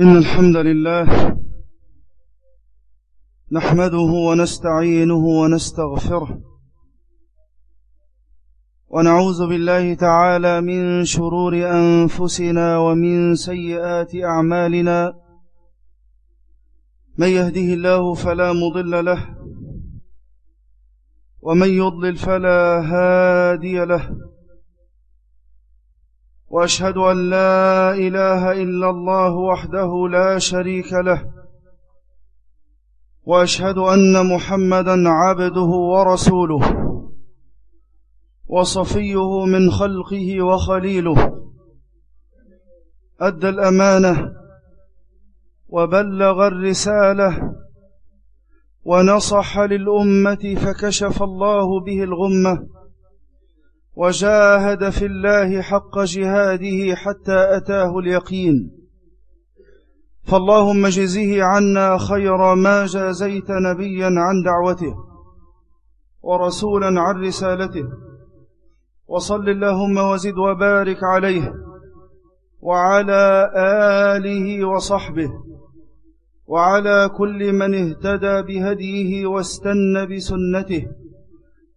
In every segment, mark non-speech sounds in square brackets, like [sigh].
إن الحمد لله نحمده ونستعينه ونستغفره ونعوذ بالله تعالى من شرور أنفسنا ومن سيئات أعمالنا من يهده الله فلا مضل له ومن يضلل فلا هادي له وأشهد أن لا إله إلا الله وحده لا شريك له وأشهد أن محمدا عبده ورسوله وصفيه من خلقه وخليله أدى الأمانة وبلغ الرسالة ونصح للأمة فكشف الله به الغمة. وجاهد في الله حق جهاده حتى أتاه اليقين. فاللهم جزه عنا خير ما جازيت نبيا عن دعوته ورسولا عن رسالته. وصل اللهم وزد وبارك عليه وعلى آله وصحبه وعلى كل من اهتدى بهديه واستنى بسنته.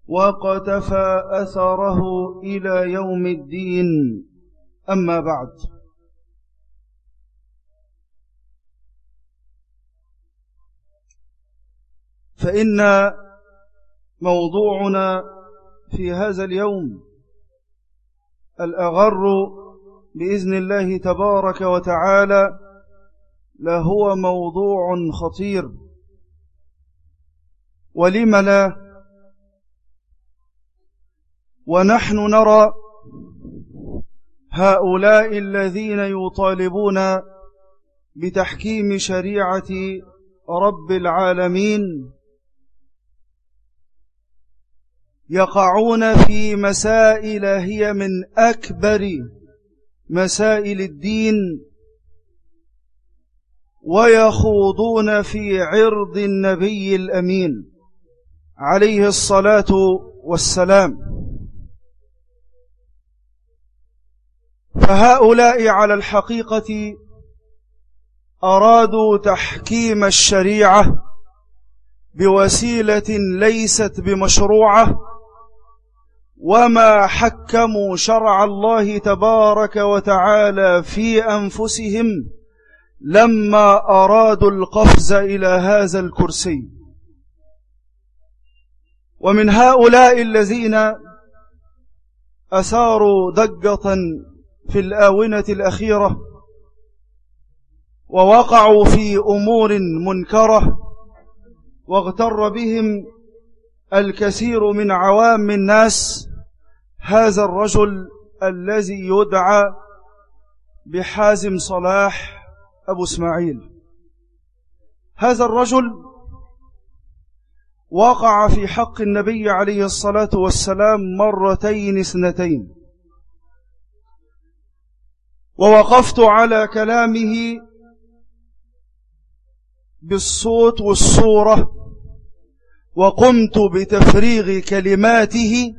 وقتفى أثره إلى يوم الدين. أما بعد. فإن موضوعنا في هذا اليوم الأغر بإذن الله تبارك وتعالى لهو موضوع خطير. ولم لا ونحن نرى هؤلاء الذين يطالبون بتحكيم شريعة رب العالمين يقعون في مسائل هي من أكبر مسائل الدين ويخوضون في عرض النبي الأمين عليه الصلاة والسلام. فهؤلاء على الحقيقة أرادوا تحكيم الشريعة بوسيلة ليست بمشروعة وما حكموا شرع الله تبارك وتعالى في أنفسهم لما أرادوا القفز إلى هذا الكرسي. ومن هؤلاء الذين أثاروا دقة في الآونة الأخيرة ووقعوا في أمور منكرة واغتر بهم الكثير من عوام الناس هذا الرجل الذي يدعى بحازم صلاح أبو إسماعيل. هذا الرجل وقع في حق النبي عليه الصلاة والسلام مرتين اثنتين. ووقفت على كلامه بالصوت والصورة وقمت بتفريغ كلماته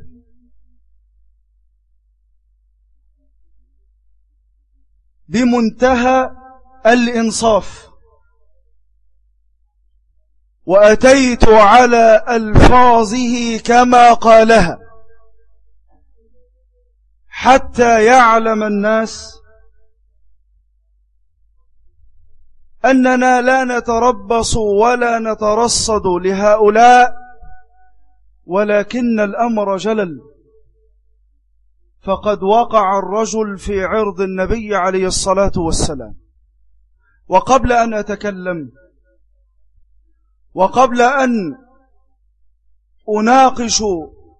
بمنتهى الإنصاف. وأتيت على ألفاظه كما قالها حتى يعلم الناس أننا لا نتربص ولا نترصد لهؤلاء ولكن الأمر جلل. فقد وقع الرجل في عرض النبي عليه الصلاة والسلام. وقبل أن أتكلم وقبل أن أناقش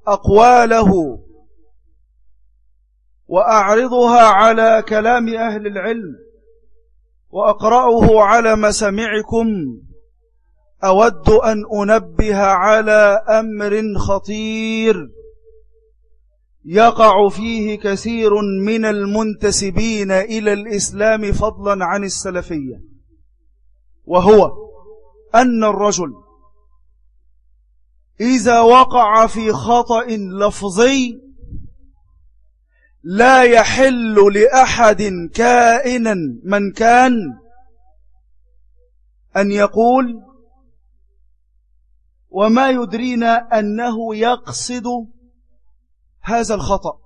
أقواله وأعرضها على كلام أهل العلم وأقرأه على مسامعكم. أود أن أنبه على أمر خطير يقع فيه كثير من المنتسبين إلى الإسلام فضلا عن السلفية وهو أن الرجل إذا وقع في خطأ لفظي لا يحل لأحد كائنا من كان أن يقول وما يدرينا أنه يقصد هذا الخطأ.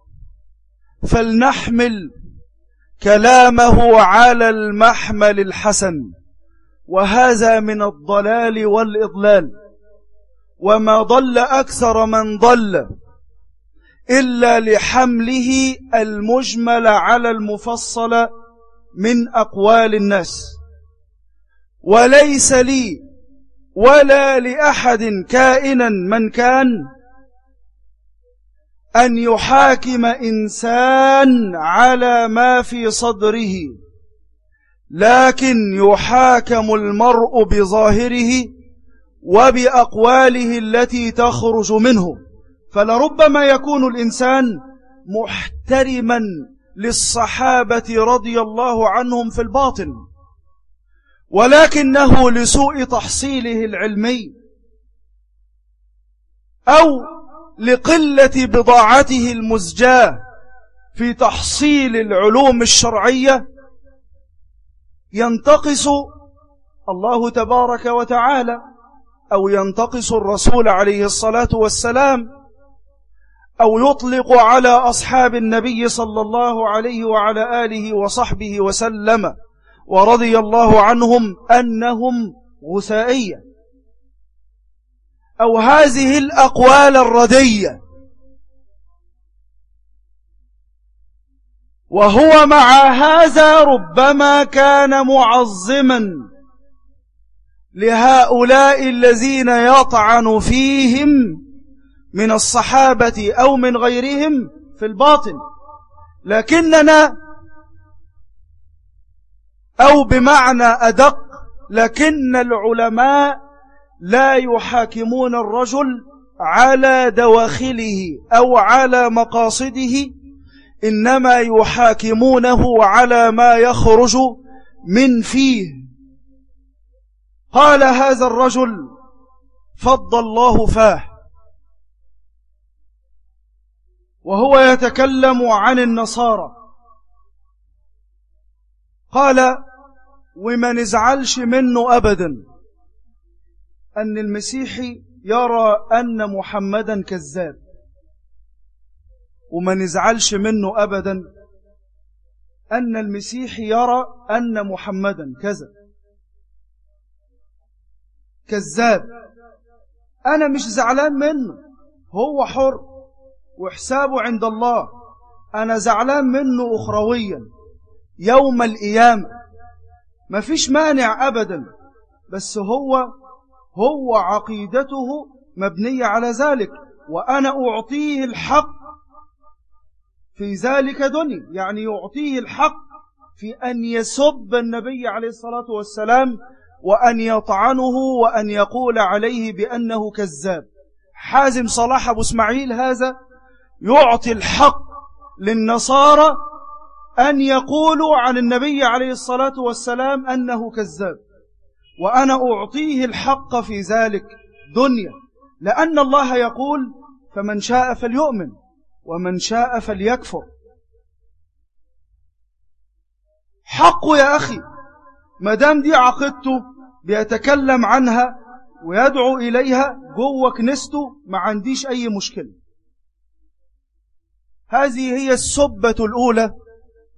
فلنحمل كلامه على المحمل الحسن وهذا من الضلال والإضلال. وما ضل أكثر من ضل إلا لحمله المجمل على المفصل من أقوال الناس. وليس لي ولا لأحد كائنا من كان أن يحاكم إنسان على ما في صدره لكن يحاكم المرء بظاهره وبأقواله التي تخرج منه. فلربما يكون الإنسان محترما للصحابة رضي الله عنهم في الباطن ولكنه لسوء تحصيله العلمي أو لقلة بضاعته المزجاة في تحصيل العلوم الشرعية ينتقص الله تبارك وتعالى أو ينتقص الرسول عليه الصلاة والسلام أو يطلق على أصحاب النبي صلى الله عليه وعلى آله وصحبه وسلم ورضي الله عنهم أنهم غثائية أو هذه الأقوال الردية. وهو مع هذا ربما كان معظما لهؤلاء الذين يطعن فيهم من الصحابة أو من غيرهم في الباطن. لكننا أو بمعنى أدق لكن العلماء لا يحاكمون الرجل على دواخله أو على مقاصده إنما يحاكمونه على ما يخرج من فيه. قال هذا الرجل فض الله فاه. وهو يتكلم عن النصارى. قال وما نزعلش منه أبدا. أن المسيحي يرى أن محمدا كذاب. وما نزعلش منه أبدا. أن المسيحي يرى أن محمدا كذا كذاب. أنا مش زعلان منه. هو حر. وحسابه عند الله. أنا زعلان منه أخرويا يوم القيامة. ما فيش مانع أبدا بس هو هو عقيدته مبنية على ذلك وأنا أعطيه الحق في ذلك دني يعني يعطيه الحق في أن يسب النبي عليه الصلاة والسلام وأن يطعنه وأن يقول عليه بأنه كذاب. حازم صلاح أبو إسماعيل هذا يعطي الحق للنصارى أن يقولوا عن النبي عليه الصلاة والسلام أنه كذاب. وأنا أعطيه الحق في ذلك دنيا. لأن الله يقول فمن شاء فليؤمن ومن شاء فليكفر. حقه يا أخي ما دام دي عقيدته بيتكلم عنها ويدعو إليها جوه كنيسته ما عنديش أي مشكلة. هذه هي السبة الأولى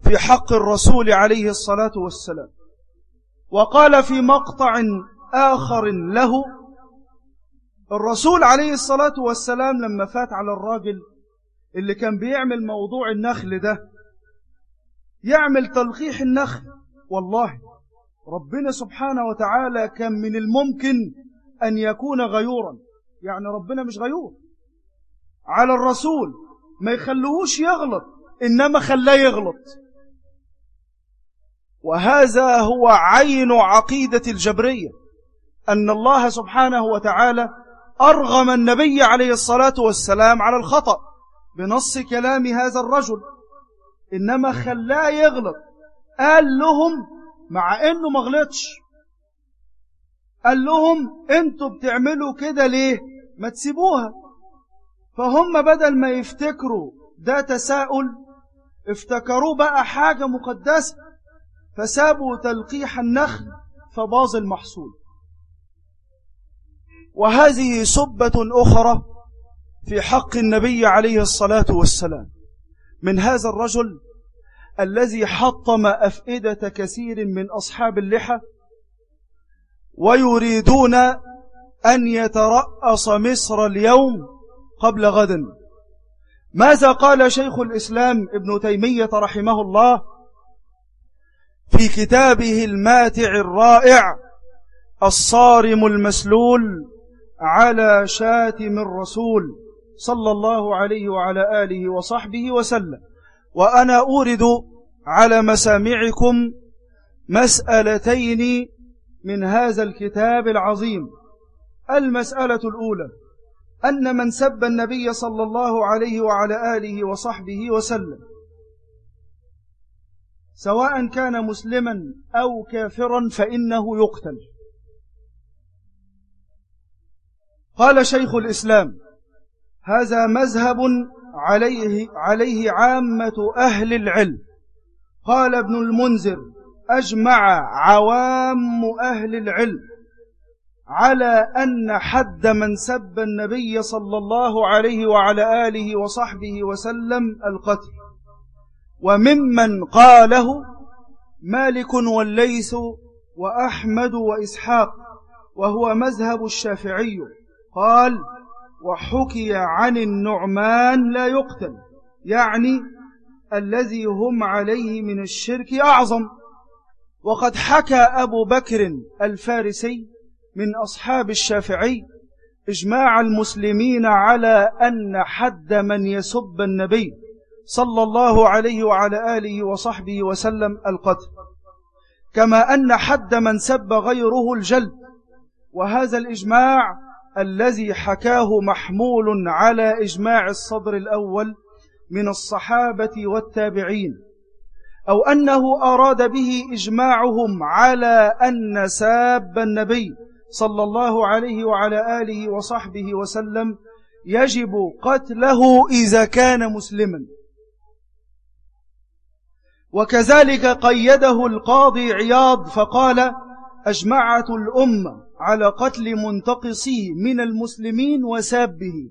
في حق الرسول عليه الصلاة والسلام. وقال في مقطع آخر له الرسول عليه الصلاة والسلام لما فات على الراجل اللي كان بيعمل موضوع النخل ده يعمل تلقيح النخل والله ربنا سبحانه وتعالى كان من الممكن أن يكون غيورا. يعني ربنا مش غيور. على الرسول ما يخلوهوش يغلط إنما خلاه يغلط. وهذا هو عين عقيدة الجبرية أن الله سبحانه وتعالى أرغم النبي عليه الصلاة والسلام على الخطأ بنص كلام هذا الرجل إنما خلاه يغلط. قال لهم مع إنه ما غلطش. قال لهم أنتوا بتعملوا كده ليه؟ ما تسيبوها. فهم بدل ما يفتكروا ده تساؤل افتكروه بقى حاجة مقدسة فسابوا تلقيح النخل فباظ المحصول. وهذه سبة أخرى في حق النبي عليه الصلاة والسلام. من هذا الرجل الذي حطم أفئدة كثير من أصحاب اللحى ويريدون أن يترأس مصر اليوم قبل غد. ماذا قال شيخ الإسلام ابن تيمية رحمه الله في كتابه الماتع الرائع الصارم المسلول على شاتم الرسول صلى الله عليه وعلى آله وصحبه وسلم. وأنا أورد على مسامعكم مسألتين من هذا الكتاب العظيم. المسألة الأولى أن من سب النبي صلى الله عليه وعلى آله وصحبه وسلم سواء كان مسلما أو كافرا فإنه يقتل. قال شيخ الإسلام هذا مذهب عليه, عليه عامة أهل العلم. قال ابن المنذر أجمع عوام أهل العلم. على أن حد من سب النبي صلى الله عليه وعلى آله وصحبه وسلم القتل. وممن قاله مالك والليث وأحمد وإسحاق وهو مذهب الشافعي قال وحكي عن النعمان لا يقتل يعني الذي هم عليه من الشرك أعظم. وقد حكى أبو بكر الفارسي من أصحاب الشافعي إجماع المسلمين على أن حد من يسب النبي صلى الله عليه وعلى آله وصحبه وسلم القتل. كما أن حد من سب غيره الجلد. وهذا الإجماع الذي حكاه محمول على إجماع الصدر الأول من الصحابة والتابعين. أو أنه أراد به إجماعهم على أن ساب النبي صلى الله عليه وعلى آله وصحبه وسلم يجب قتله إذا كان مسلما. وكذلك قيده القاضي عياض فقال أجمعت الأمة على قتل منتقصيه من المسلمين وسابه.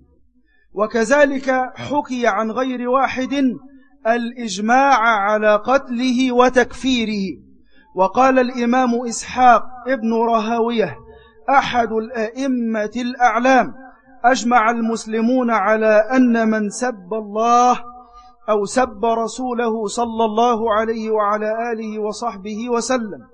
وكذلك حكي عن غير واحد الإجماع على قتله وتكفيره. وقال الإمام إسحاق ابن رهاوية أحد الأئمة الأعلام. أجمع المسلمون على أن من سب الله أو سب رسوله صلى الله عليه وعلى آله وصحبه وسلم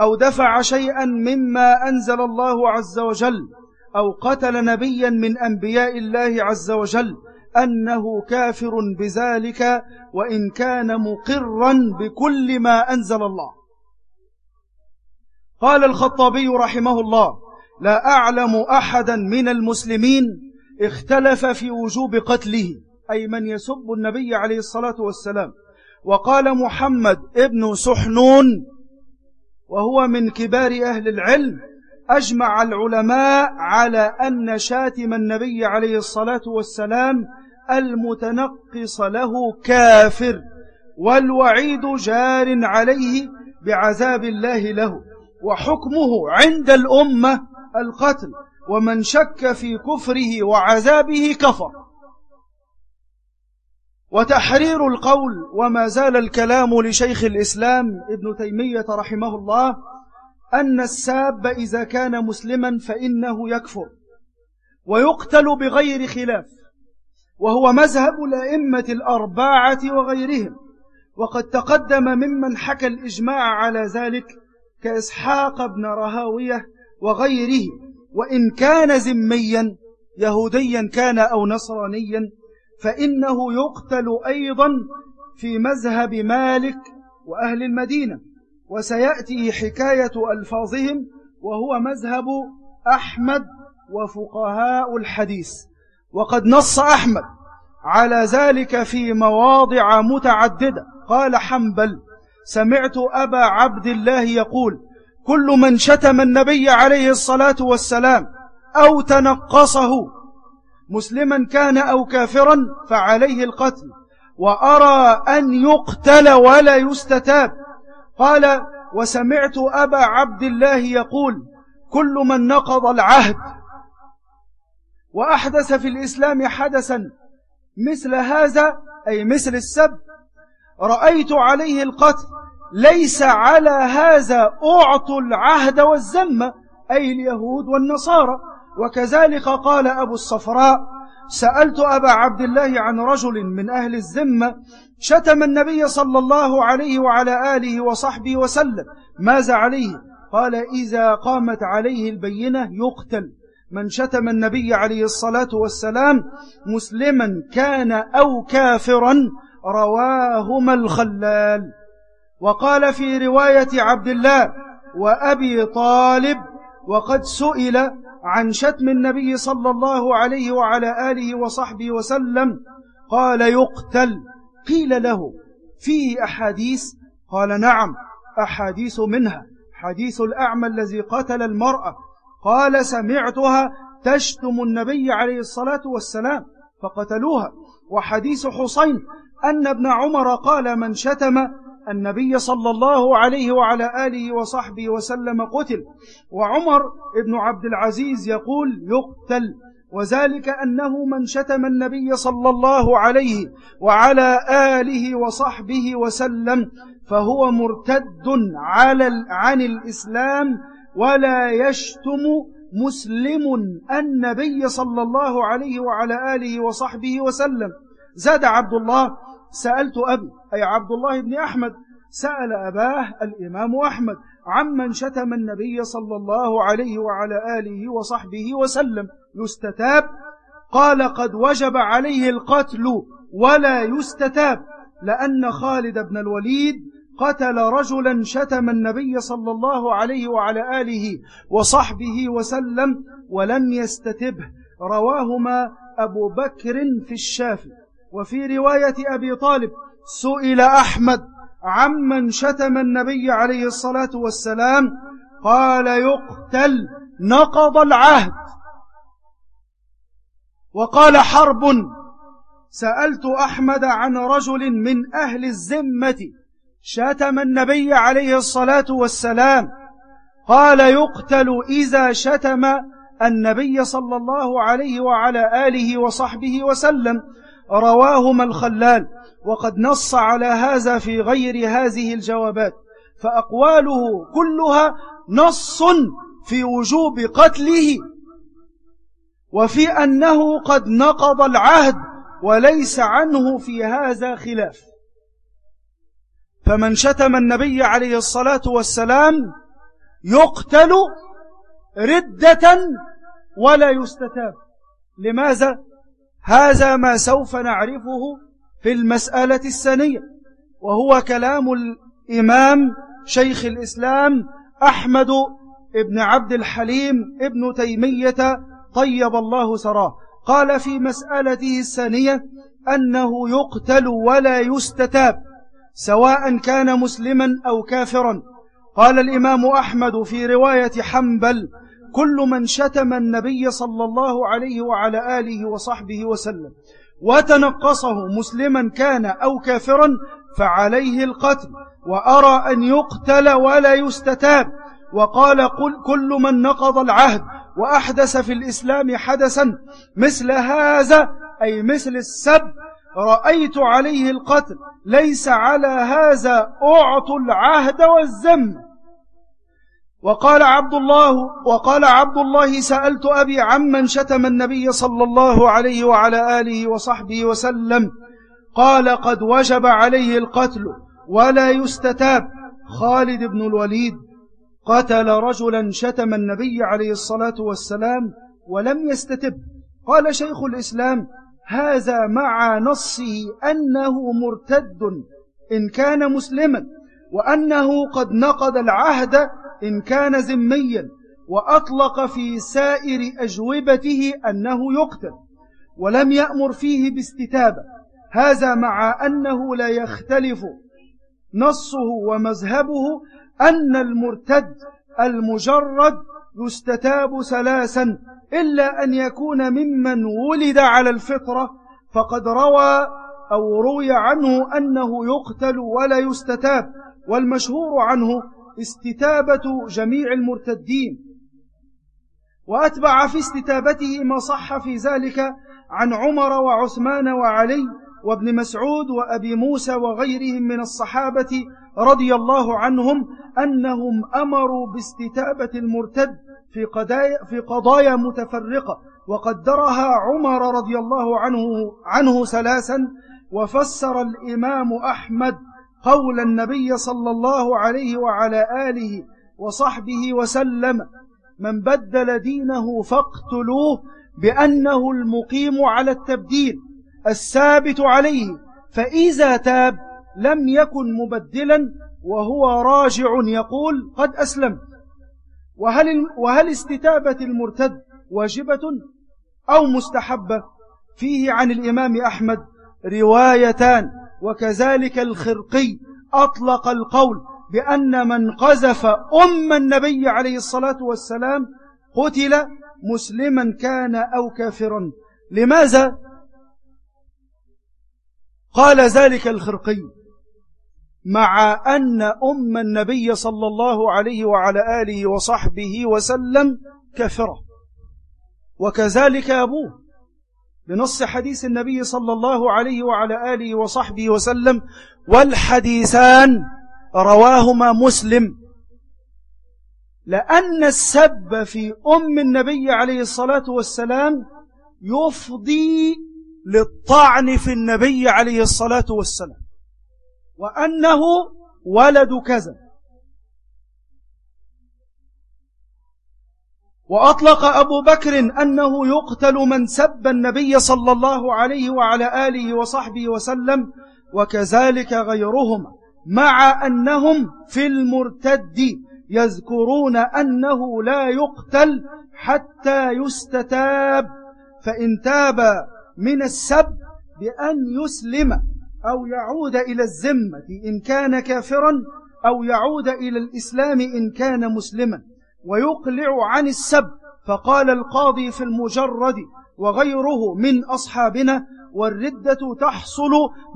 أو دفع شيئا مما أنزل الله عز وجل أو قتل نبيا من أنبياء الله عز وجل أنه كافر بذلك وإن كان مقرا بكل ما أنزل الله. قال الخطابي رحمه الله لا أعلم أحدا من المسلمين اختلف في وجوب قتله أي من يسب النبي عليه الصلاة والسلام. وقال محمد ابن سحنون وهو من كبار أهل العلم أجمع العلماء على أن شاتم النبي عليه الصلاة والسلام المتنقص له كافر والوعيد جار عليه بعذاب الله له. وحكمه عند الأمة القتل ومن شك في كفره وعذابه كفر. وتحرير القول وما زال الكلام لشيخ الإسلام ابن تيمية رحمه الله أن الساب إذا كان مسلما فإنه يكفر ويقتل بغير خلاف وهو مذهب الأئمة الأربعة وغيرهم وقد تقدم ممن حكى الإجماع على ذلك كإسحاق بن رهاوية وغيره وإن كان ذميا يهوديا كان أو نصرانيا فإنه يقتل أيضا في مذهب مالك وأهل المدينة. وسيأتي حكاية ألفاظهم وهو مذهب أحمد وفقهاء الحديث. وقد نص أحمد على ذلك في مواضع متعددة. قال حنبل سمعت أبا عبد الله يقول كل من شتم النبي عليه الصلاة والسلام أو تنقصه مسلما كان أو كافرا فعليه القتل وأرى أن يقتل ولا يستتاب. قال وسمعت أبا عبد الله يقول كل من نقض العهد وأحدث في الإسلام حدثا مثل هذا أي مثل السب رأيت عليه القتل ليس على هذا أعطوا العهد والذمة أي اليهود والنصارى. وكذلك قال أبو الصفراء سألت أبا عبد الله عن رجل من أهل الذمة شتم النبي صلى الله عليه وعلى آله وصحبه وسلم. ماذا عليه؟ قال إذا قامت عليه البينة يقتل. من شتم النبي عليه الصلاة والسلام مسلما كان أو كافرا رواهما الخلال. وقال في رواية عبد الله وأبي طالب وقد سئل عن شتم النبي صلى الله عليه وعلى آله وصحبه وسلم قال يقتل. قيل له فيه أحاديث؟ قال نعم أحاديث منها. حديث الأعمى الذي قتل المرأة. قال سمعتها تشتم النبي عليه الصلاة والسلام فقتلوها. وحديث حسين أن ابن عمر قال من شتم النبي صلى الله عليه وعلى آله وصحبه وسلم قتل وعمر ابن عبد العزيز يقول يقتل وذلك أنه من شتم النبي صلى الله عليه وعلى آله وصحبه وسلم فهو مرتد على عن الإسلام ولا يشتم مسلم النبي صلى الله عليه وعلى آله وصحبه وسلم. زاد عبد الله سألت أبي أي عبد الله بن أحمد. سأل أباه الإمام أحمد عمن شتم النبي صلى الله عليه وعلى آله وصحبه وسلم. يستتاب؟ قال قد وجب عليه القتل ولا يستتاب لأن خالد بن الوليد قتل رجلا شتم النبي صلى الله عليه وعلى آله وصحبه وسلم ولم يستتبه. رواهما أبو بكر في الشافي وفي رواية أبي طالب سئل أحمد عمن شتم النبي عليه الصلاة والسلام قال يقتل نقض العهد. وقال حرب. سألت أحمد عن رجل من أهل الزمة شتم النبي عليه الصلاة والسلام قال يقتل إذا شتم النبي صلى الله عليه وعلى آله وصحبه وسلم رواهما الخلال وقد نص على هذا في غير هذه الجوابات. فأقواله كلها نص في وجوب قتله وفي أنه قد نقض العهد وليس عنه في هذا خلاف. فمن شتم النبي عليه الصلاة والسلام يقتل ردة ولا يستتاب. لماذا؟ هذا ما سوف نعرفه في المسألة الثانية وهو كلام الإمام شيخ الإسلام أحمد ابن عبد الحليم ابن تيمية طيب الله سراه. قال في مسألته الثانية أنه يقتل ولا يستتاب سواء كان مسلما أو كافرا. قال الإمام أحمد في رواية حنبل كل من شتم النبي صلى الله عليه وعلى آله وصحبه وسلم وتنقصه مسلما كان أو كافرا فعليه القتل وأرى أن يقتل ولا يستتاب وقال قل كل من نقض العهد وأحدث في الإسلام حدثا مثل هذا أي مثل السب رأيت عليه القتل ليس على هذا أعطوا العهد والذم وقال عبد الله وقال عبد الله سألت أبي عمن شتم النبي صلى الله عليه وعلى آله وصحبه وسلم قال قد وجب عليه القتل ولا يستتاب. خالد بن الوليد قتل رجلا شتم النبي عليه الصلاة والسلام ولم يستتب. قال شيخ الإسلام هذا مع نصه أنه مرتد إن كان مسلما وأنه قد نقض العهد إن كان ذميا وأطلق في سائر أجوبته أنه يقتل ولم يأمر فيه باستتابة هذا مع أنه لا يختلف نصه ومذهبه أن المرتد المجرد يستتاب ثلاثا إلا أن يكون ممن ولد على الفطرة فقد روى أو روي عنه أنه يقتل ولا يستتاب والمشهور عنه استتابة جميع المرتدين وأتبع في استتابته ما صح في ذلك عن عمر وعثمان وعلي وابن مسعود وأبي موسى وغيرهم من الصحابة رضي الله عنهم أنهم أمروا باستتابة المرتد في قضايا, في قضايا متفرقة وقدرها عمر رضي الله عنه, عنه ثلاثا وفسر الإمام أحمد قول النبي صلى الله عليه وعلى آله وصحبه وسلم من بدل دينه فاقتلوه بأنه المقيم على التبديل الثابت عليه فإذا تاب لم يكن مبدلا وهو راجع يقول قد أسلم. وهل, وهل استتابة المرتد واجبة أو مستحبة؟ فيه عن الإمام أحمد روايتان. وكذلك الخرقي أطلق القول بأن من قذف أم النبي عليه الصلاة والسلام قتل مسلما كان أو كافرا. لماذا قال ذلك الخرقي؟ مع أن أم النبي صلى الله عليه وعلى آله وصحبه وسلم كفرة وكذلك أبوه. بنص حديث النبي صلى الله عليه وعلى آله وصحبه وسلم والحديثان رواهما مسلم. لأن السب في أم النبي عليه الصلاة والسلام يفضي للطعن في النبي عليه الصلاة والسلام وأنه ولد كذا. وأطلق أبو بكر أنه يقتل من سب النبي صلى الله عليه وعلى آله وصحبه وسلم وكذلك غيرهم مع أنهم في المرتد يذكرون أنه لا يقتل حتى يستتاب فإن تاب من السب بأن يسلم أو يعود إلى الذمة إن كان كافرا أو يعود إلى الإسلام إن كان مسلما. ويقلع عن السب. فقال القاضي في المجرد وغيره من أصحابنا والردة تحصل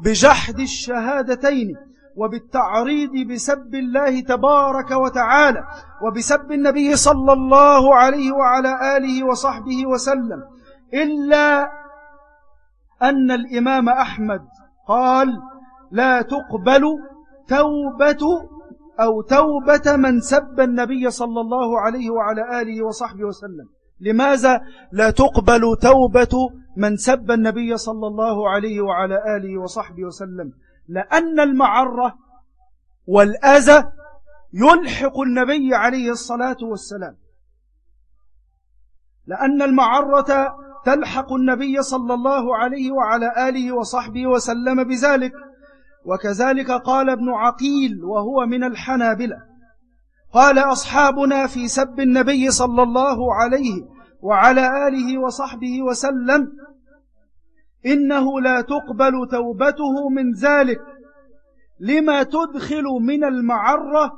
بجحد الشهادتين وبالتعريض بسب الله تبارك وتعالى وبسب النبي صلى الله عليه وعلى آله وصحبه وسلم. إلا أن الإمام أحمد قال لا تقبل توبة أو توبة من سب النبي صلى الله عليه وعلى آله وصحبه وسلم. لماذا لا تقبل توبة من سب النبي صلى الله عليه وعلى آله وصحبه وسلم؟ لأن المعرة والأذى يلحق النبي عليه الصلاة والسلام. لأن المعرة تلحق النبي صلى الله عليه وعلى آله وصحبه وسلم بذلك. وكذلك قال ابن عقيل وهو من الحنابلة قال أصحابنا في سب النبي صلى الله عليه وعلى آله وصحبه وسلم إنه لا تقبل توبته من ذلك لما تدخل من المعرة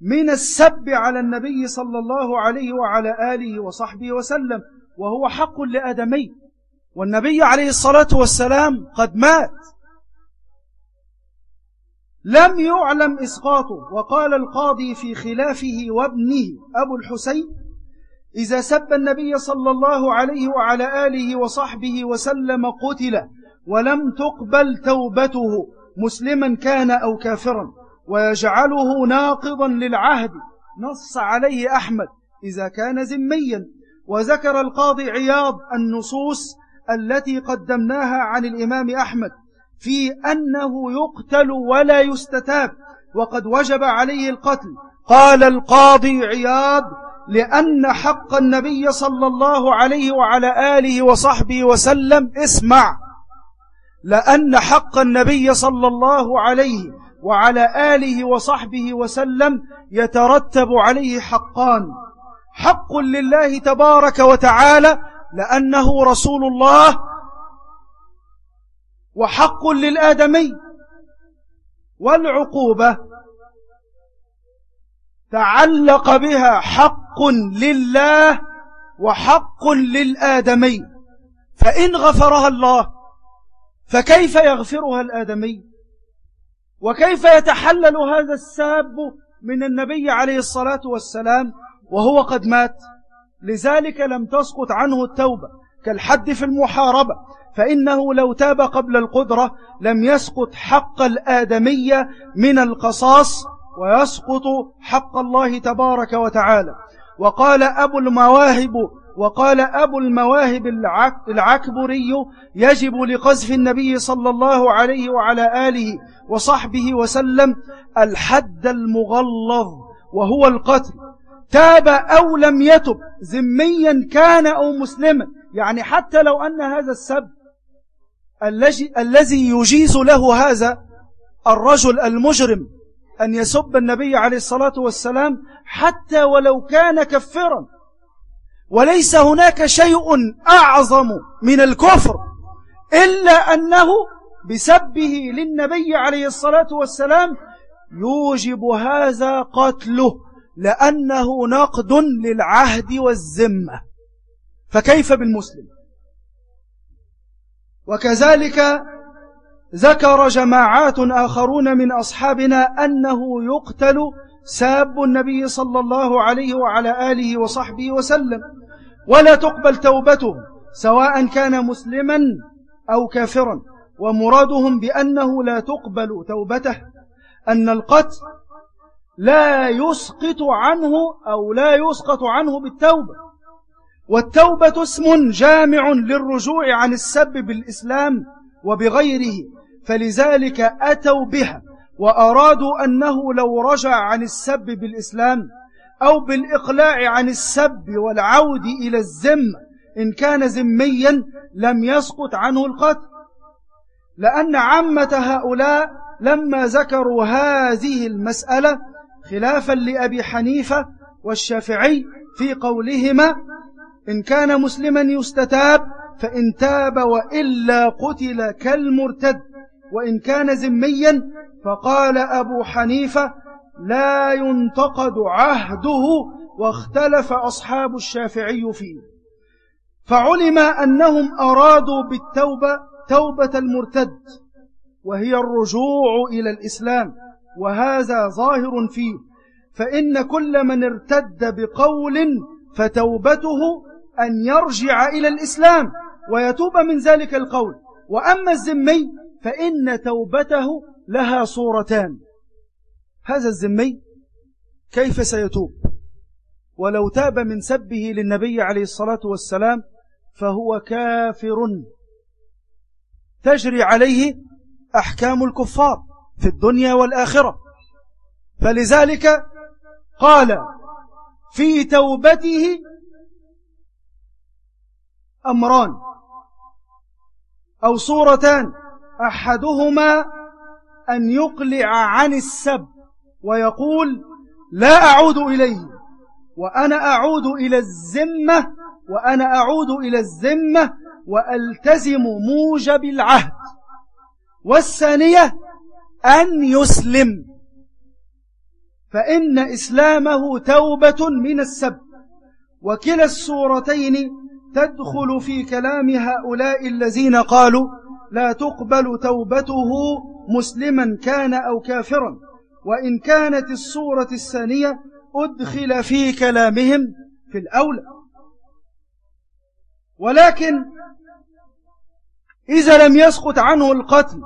من السب على النبي صلى الله عليه وعلى آله وصحبه وسلم وهو حق لآدمي والنبي عليه الصلاة والسلام قد مات. لم يعلم إسقاطه. وقال القاضي في خلافه وابنه أبو الحسين إذا سب النبي صلى الله عليه وعلى آله وصحبه وسلم قتل ولم تقبل توبته مسلما كان أو كافرا ويجعله ناقضا للعهد. نص عليه أحمد إذا كان زميا. وذكر القاضي عياض النصوص التي قدمناها عن الإمام أحمد. في أنه يقتل ولا يستتاب. وقد وجب عليه القتل. قال القاضي عياض لأن حق النبي صلى الله عليه وعلى آله وصحبه وسلم اسمع. لأن حق النبي صلى الله عليه وعلى آله وصحبه وسلم يترتب عليه حقان. حق لله تبارك وتعالى لأنه رسول الله وحق للآدمي والعقوبة تعلق بها حق لله وحق للآدمي. فإن غفرها الله فكيف يغفرها الآدمي؟ وكيف يتحلل هذا الساب من النبي عليه الصلاة والسلام وهو قد مات؟ لذلك لم تسقط عنه التوبة كالحد في المحاربة فإنه لو تاب قبل القدرة لم يسقط حق الآدمية من القصاص ويسقط حق الله تبارك وتعالى. وقال أبو المواهب وقال أبو المواهب العكبري يجب لقذف النبي صلى الله عليه وعلى آله وصحبه وسلم الحد المغلظ وهو القتل. تاب أو لم يتب ذميا كان أو مسلما. يعني حتى لو أن هذا السب الذي يجيز له هذا الرجل المجرم أن يسب النبي عليه الصلاة والسلام حتى ولو كان كفرا. وليس هناك شيء أعظم من الكفر إلا أنه بسبه للنبي عليه الصلاة والسلام يوجب هذا قتله لأنه نقد للعهد والذمة. فكيف بالمسلم؟ وكذلك ذكر جماعات آخرون من أصحابنا أنه يقتل ساب النبي صلى الله عليه وعلى آله وصحبه وسلم. ولا تقبل توبته سواء كان مسلما أو كافرا. ومرادهم بأنه لا تقبل توبته أن القتل لا يسقط عنه أو لا يسقط عنه بالتوبة. والتوبة اسم جامع للرجوع عن السب بالإسلام وبغيره فلذلك أتوا بها وأرادوا أنه لو رجع عن السب بالإسلام أو بالإقلاع عن السب والعود إلى الزم إن كان زميا لم يسقط عنه القتل. لأن عامة هؤلاء لما ذكروا هذه المسألة خلافا لأبي حنيفة والشافعي في قولهما إن كان مسلما يستتاب فإن تاب وإلا قتل كالمرتد. وإن كان زميا فقال أبو حنيفة لا ينتقد عهده واختلف أصحاب الشافعي فيه. فعلم أنهم أرادوا بالتوبة توبة المرتد وهي الرجوع إلى الإسلام. وهذا ظاهر فيه. فإن كل من ارتد بقول فتوبته أن يرجع إلى الإسلام ويتوب من ذلك القول. وأما الزمي فإن توبته لها صورتان. هذا الزمي كيف سيتوب؟ ولو تاب من سبه للنبي عليه الصلاة والسلام فهو كافر. تجري عليه أحكام الكفار في الدنيا والآخرة. فلذلك قال في توبته أمران أو صورتان أحدهما أن يقلع عن السب ويقول لا أعود إليه وأنا أعود إلى الزمة وأنا أعود إلى الزمة وألتزم موجب العهد. والثانية أن يسلم. فإن إسلامه توبة من السب. وكلا السورتين تدخل في كلام هؤلاء الذين قالوا لا تقبل توبته مسلما كان أو كافرا وإن كانت الصورة الثانية أدخل في كلامهم في الأولى. ولكن إذا لم يسقط عنه القتل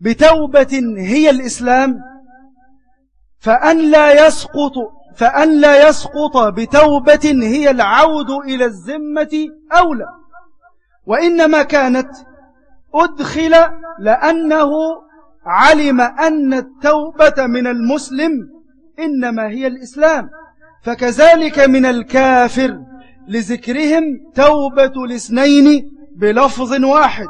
بتوبة هي الإسلام فأن لا يسقط فأن لا يسقط بتوبة هي العود إلى الذمة أولى. وإنما كانت أدخل لأنه علم أن التوبة من المسلم إنما هي الإسلام. فكذلك من الكافر لذكرهم توبة الاثنين بلفظ واحد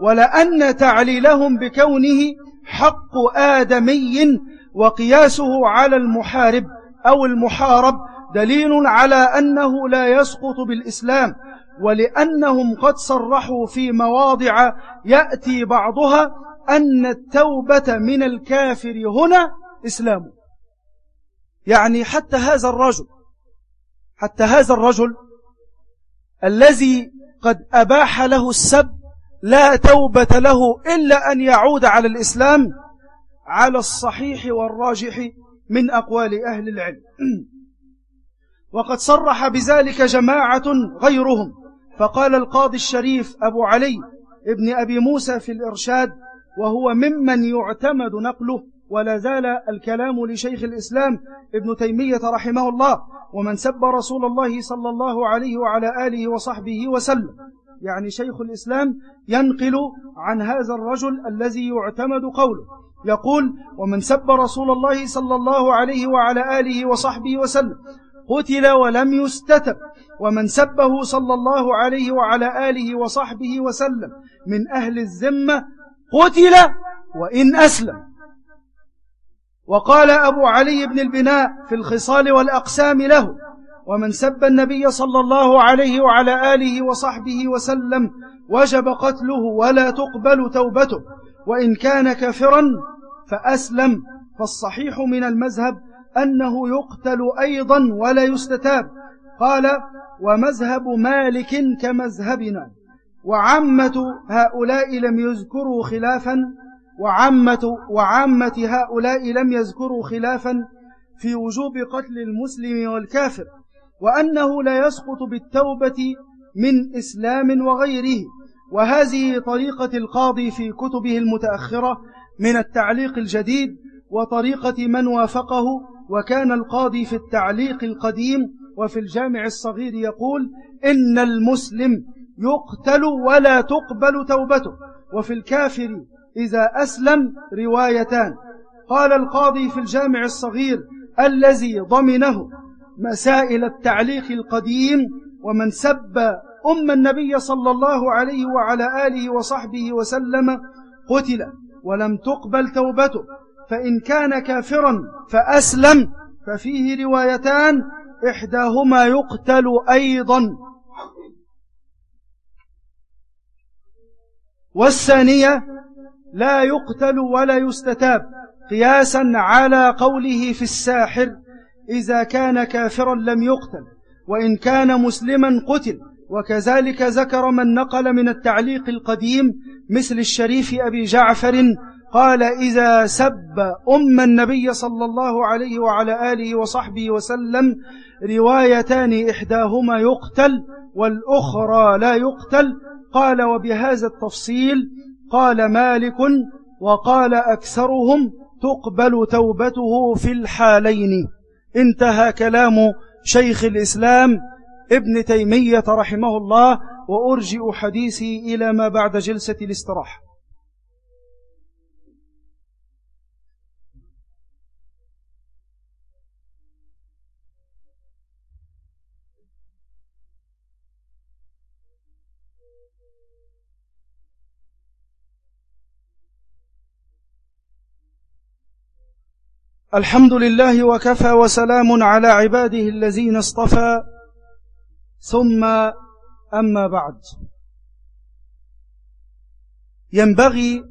ولأن تعليلهم بكونه حق آدمي وقياسه على المحارب. أو المحارب دليل على أنه لا يسقط بالإسلام ولأنهم قد صرحوا في مواضع يأتي بعضها أن التوبة من الكافر هنا إسلام. يعني حتى هذا الرجل حتى هذا الرجل الذي قد أباح له السب لا توبة له إلا أن يعود على الإسلام على الصحيح والراجح من أقوال أهل العلم. [clears throat] وقد صرح بذلك جماعة غيرهم. فقال القاضي الشريف أبو علي ابن أبي موسى في الإرشاد وهو ممن يعتمد نقله ولا زال الكلام لشيخ الإسلام ابن تيمية رحمه الله ومن سب رسول الله صلى الله عليه وعلى آله وصحبه وسلم. يعني شيخ الإسلام ينقل عن هذا الرجل الذي يعتمد قوله. يقول ومن سب رسول الله صلى الله عليه وعلى آله وصحبه وسلم قتل ولم يستتب. ومن سبه صلى الله عليه وعلى آله وصحبه وسلم من أهل الذمة قتل وإن أسلم. وقال أبو علي بن البناء في الخصال والأقسام له ومن سب النبي صلى الله عليه وعلى آله وصحبه وسلم وجب قتله ولا تقبل توبته. وإن كان كافرا فأسلم فالصحيح من المذهب أنه يقتل أيضا ولا يستتاب. قال ومذهب مالك كمذهبنا. وعامة هؤلاء لم يذكروا خلافا وعامة, وعامة هؤلاء لم يذكروا خلافا في وجوب قتل المسلم والكافر وأنه لا يسقط بالتوبة من إسلام وغيره. وهذه طريقة القاضي في كتبه المتأخرة من التعليق الجديد وطريقة من وافقه وكان القاضي في التعليق القديم وفي الجامع الصغير يقول إن المسلم يقتل ولا تقبل توبته. وفي الكافر إذا أسلم روايتان. قال القاضي في الجامع الصغير الذي ضمنه مسائل التعليق القديم ومن سب أم النبي صلى الله عليه وعلى آله وصحبه وسلم قتل ولم تقبل توبته فإن كان كافرا فأسلم. ففيه روايتان إحداهما يقتل أيضا. والثانية لا يقتل ولا يستتاب قياسا على قوله في الساحر إذا كان كافرا لم يقتل وإن كان مسلما قتل. وكذلك ذكر من نقل من التعليق القديم مثل الشريف أبي جعفر قال إذا سب أم النبي صلى الله عليه وعلى آله وصحبه وسلم روايتان إحداهما يقتل والأخرى لا يقتل قال وبهذا التفصيل قال مالك وقال أكثرهم تقبل توبته في الحالين انتهى كلام شيخ الإسلام ابن تيمية رحمه الله وأرجئ حديثي إلى ما بعد جلسة الاستراحة. الحمد لله وكفى وسلام على عباده الذين اصطفى ثم أما بعد. ينبغي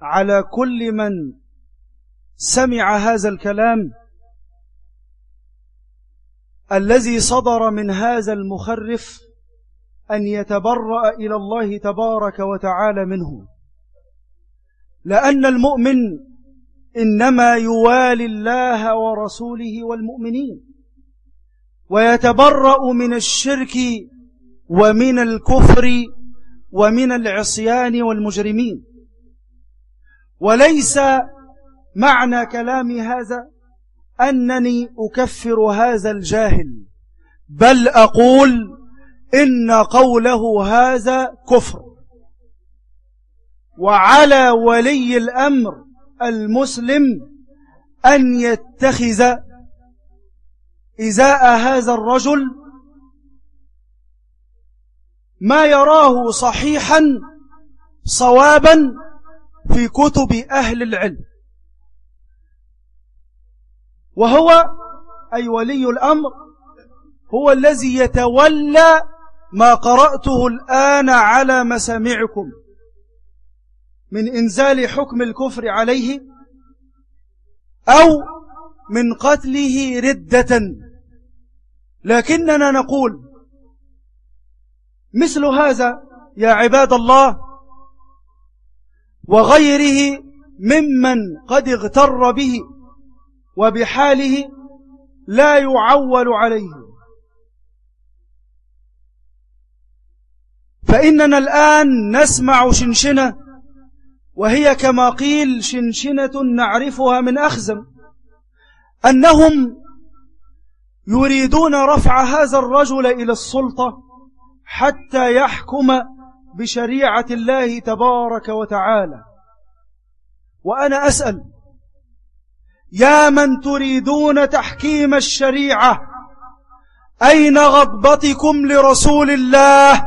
على كل من سمع هذا الكلام الذي صدر من هذا المخرف أن يتبرأ إلى الله تبارك وتعالى منه. لأن المؤمن إنما يوالي الله ورسوله والمؤمنين. ويتبرأ من الشرك ومن الكفر ومن العصيان والمجرمين. وليس معنى كلام هذا أنني أكفر هذا الجاهل بل أقول إن قوله هذا كفر. وعلى ولي الأمر المسلم أن يتخذ إزاء هذا الرجل ما يراه صحيحا صوابا في كتب أهل العلم. وهو أي ولي الأمر هو الذي يتولى ما قرأته الآن على مسامعكم من إنزال حكم الكفر عليه أو من قتله ردة. لكننا نقول مثل هذا يا عباد الله وغيره ممن قد اغتر به وبحاله لا يعول عليه. فإننا الآن نسمع شنشنة وهي كما قيل شنشنة نعرفها من أخزم. أنهم يريدون رفع هذا الرجل إلى السلطة حتى يحكم بشريعة الله تبارك وتعالى. وأنا أسأل يا من تريدون تحكيم الشريعة أين غضبتكم لرسول الله؟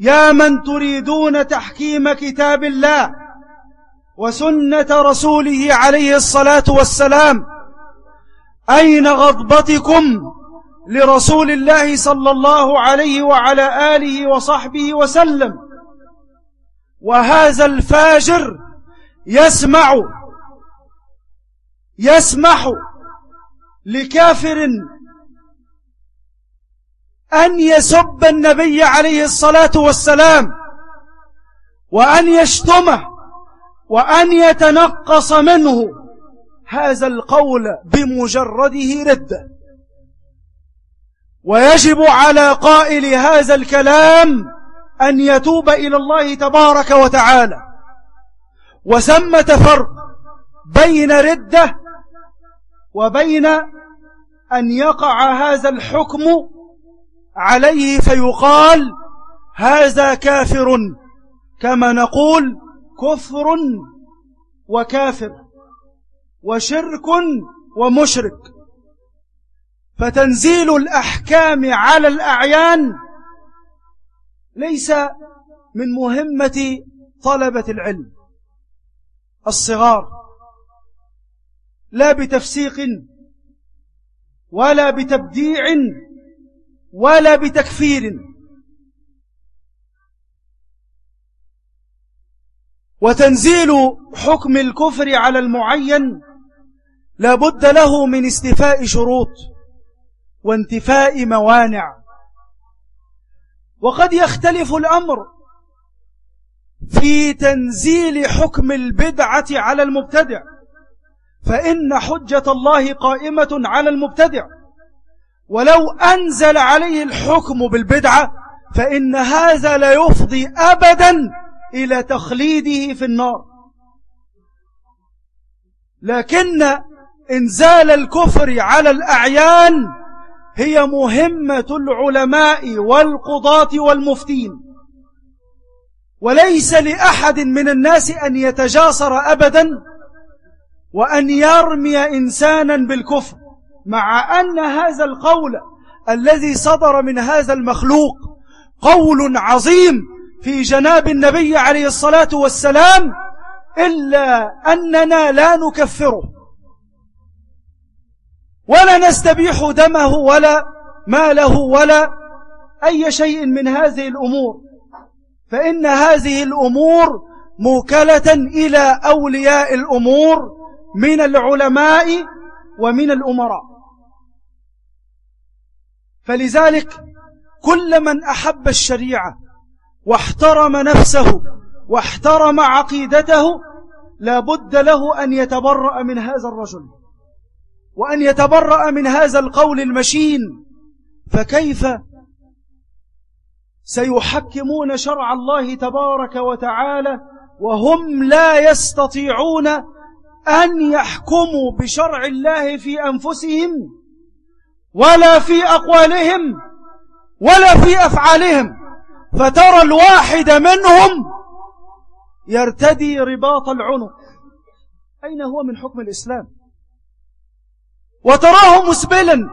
يا من تريدون تحكيم كتاب الله وسنة رسوله عليه الصلاة والسلام. أين غضبتكم لرسول الله صلى الله عليه وعلى آله وصحبه وسلم؟ وهذا الفاجر يسمع يسمح لكافر أن يسب النبي عليه الصلاة والسلام وأن يشتمه وأن يتنقص منه. هذا القول بمجرده ردة ويجب على قائل هذا الكلام أن يتوب إلى الله تبارك وتعالى. وثمة فرق بين ردة وبين أن يقع هذا الحكم عليه فيقال هذا كافر. كما نقول كفر وكافر وشرك ومشرك. فتنزيل الأحكام على الأعيان ليس من مهمة طلبة العلم. الصغار لا بتفسيق ولا بتبديع ولا بتكفير. وتنزيل حكم الكفر على المعين لا بد له من استفاء شروط وانتفاء موانع. وقد يختلف الأمر في تنزيل حكم البدعة على المبتدع فإن حجة الله قائمة على المبتدع. ولو أنزل عليه الحكم بالبدعة فإن هذا لا يفضي أبدا إلى تخليده في النار. لكن إنزال الكفر على الأعيان هي مهمة العلماء والقضاة والمفتين. وليس لأحد من الناس أن يتجاسر أبدا وأن يرمي إنسانا بالكفر مع أن هذا القول الذي صدر من هذا المخلوق قول عظيم في جناب النبي عليه الصلاة والسلام إلا أننا لا نكفره. ولا نستبيح دمه ولا ماله ولا أي شيء من هذه الأمور. فإن هذه الأمور موكلة إلى أولياء الأمور من العلماء ومن الأمراء. فلذلك كل من أحب الشريعة واحترم نفسه واحترم عقيدته لا بد له أن يتبرأ من هذا الرجل. وأن يتبرأ من هذا القول المشين. فكيف سيحكمون شرع الله تبارك وتعالى وهم لا يستطيعون أن يحكموا بشرع الله في أنفسهم ولا في أقوالهم ولا في أفعالهم؟ فترى الواحد منهم يرتدي رباط العنق. أين هو من حكم الإسلام؟ وتراه مسبلا.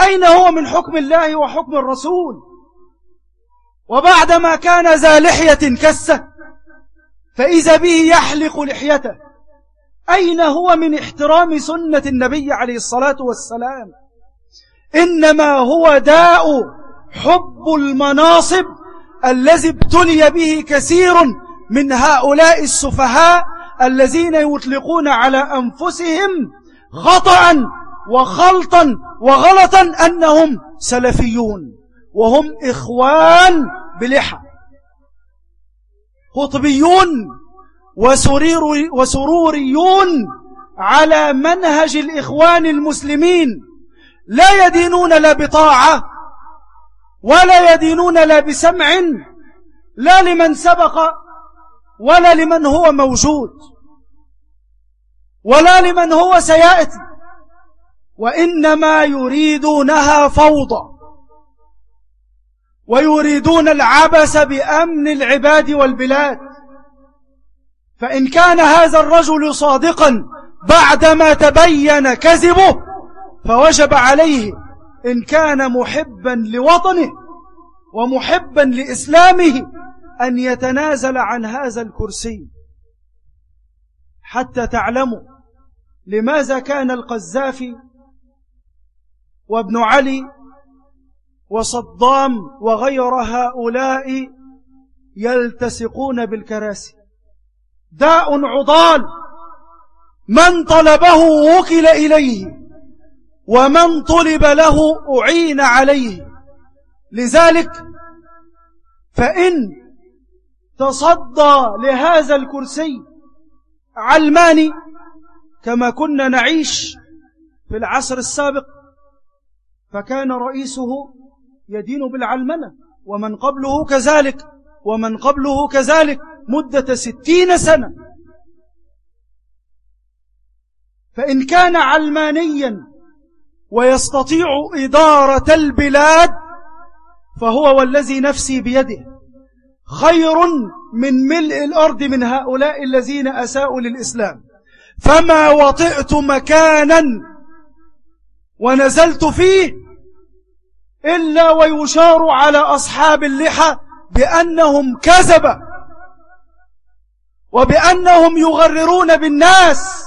أين هو من حكم الله وحكم الرسول؟ وبعدما كان ذا لحية كسة فإذا به يحلق لحيته. أين هو من احترام سنة النبي عليه الصلاة والسلام؟ إنما هو داء حب المناصب الذي ابتلي به كثير من هؤلاء السفهاء الذين يطلقون على أنفسهم خطأ وخلطا وغلطا أنهم سلفيون وهم إخوان بلحى. قطبيون وسرير وسروريون على منهج الإخوان المسلمين لا يدينون لا بطاعة ولا يدينون لا بسمع لا لمن سبق ولا لمن هو موجود ولا لمن هو سيأتي وإنما يريدونها فوضى ويريدون العبث بأمن العباد والبلاد. فإن كان هذا الرجل صادقا بعدما تبين كذبه فوجب عليه إن كان محبا لوطنه ومحبا لإسلامه أن يتنازل عن هذا الكرسي حتى تعلموا لماذا كان القذافي وابن علي وصدام وغير هؤلاء يلتصقون بالكراسي. داء عضال من طلبه وكل إليه. ومن طلب له أعين عليه. لذلك فإن تصدى لهذا الكرسي علماني كما كنا نعيش في العصر السابق فكان رئيسه يدين بالعلمنة ومن قبله كذلك ومن قبله كذلك مدة ستين سنة. فإن كان علمانيا ويستطيع إدارة البلاد فهو والذي نفسي بيده. خير من ملء الأرض من هؤلاء الذين أساءوا للإسلام. فما وطئت مكانا ونزلت فيه إلا ويشار على أصحاب اللحى بأنهم كذب وبأنهم يغررون بالناس.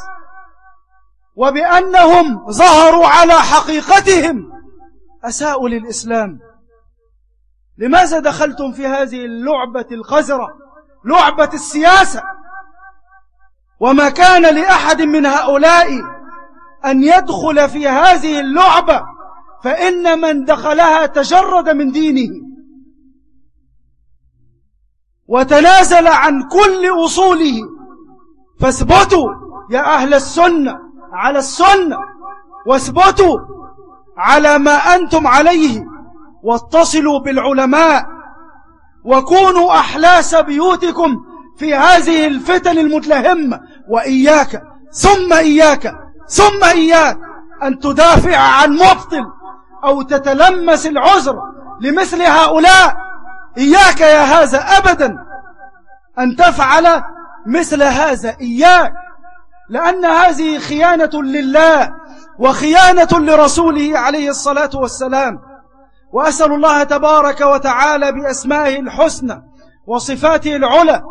وبأنهم ظهروا على حقيقتهم. أساءوا للإسلام. لماذا دخلتم في هذه اللعبة القذرة لعبة السياسة. وما كان لأحد من هؤلاء أن يدخل في هذه اللعبة فإن من دخلها تجرد من دينه. وتنازل عن كل أصوله. فاثبتوا يا أهل السنة. على السنة واثبتوا على ما أنتم عليه واتصلوا بالعلماء وكونوا أحلاس بيوتكم في هذه الفتن المتلهمة. وإياك ثم إياك ثم إياك أن تدافع عن مبطل أو تتلمس العذر لمثل هؤلاء. إياك يا هذا أبدا أن تفعل مثل هذا. إياك لأن هذه خيانة لله وخيانة لرسوله عليه الصلاة والسلام. وأسأل الله تبارك وتعالى بأسمائه الحسنى وصفاته العلى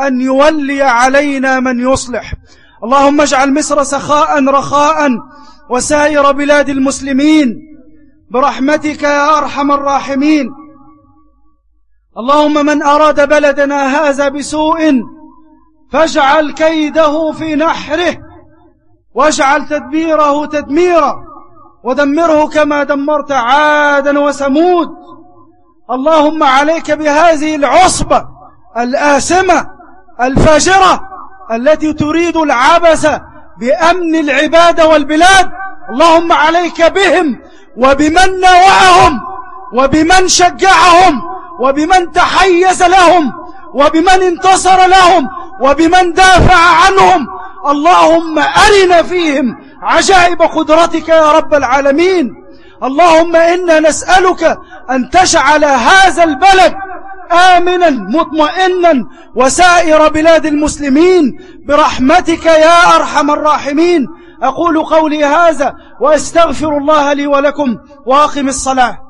أن يولي علينا من يصلح. اللهم اجعل مصر سخاء رخاء وسائر بلاد المسلمين برحمتك يا أرحم الراحمين. اللهم من أراد بلدنا هذا بسوء فاجعل كيده في نحره واجعل تدبيره تدميرا ودمره كما دمرت عادا وثمود. اللهم عليك بهذه العصبة الآسمة الفاجرة التي تريد العبث بأمن العباد والبلاد. اللهم عليك بهم وبمن نوعهم وبمن شجعهم وبمن تحيز لهم وبمن انتصر لهم وبمن دافع عنهم اللهم أرنا فيهم عجائب قدرتك يا رب العالمين. اللهم إنا نسألك أن تجعل هذا البلد آمنا مطمئنا وسائر بلاد المسلمين برحمتك يا أرحم الراحمين. أقول قولي هذا وأستغفر الله لي ولكم وأقم الصلاة.